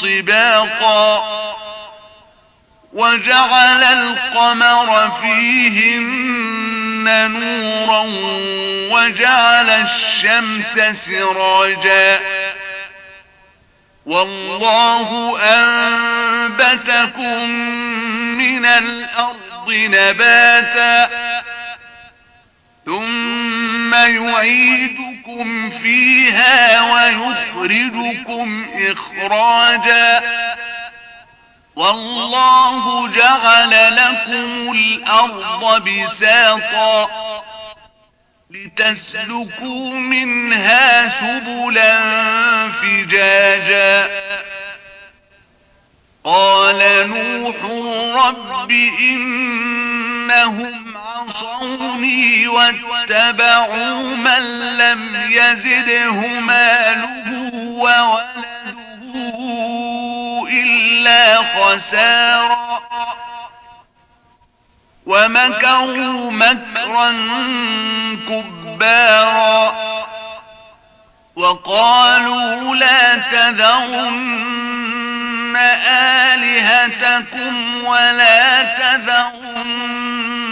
طباقا وجعل القمر فيهن نورا وجعل الشمس سراجا والله أنبتكم من الأرض نباتا ثم يعيدكم فيها ويخرجكم إخراجا. والله جعل لكم الأرض بساطا لتسلكوا منها سبلا فجاجا. قال نوح رب إنهم عصوني واتبعوا من لم يزده ماله وولده إلا خسارا. ومكروا مكرا كبارا. وقالوا لا تذرن آلهتكم ولا تذرن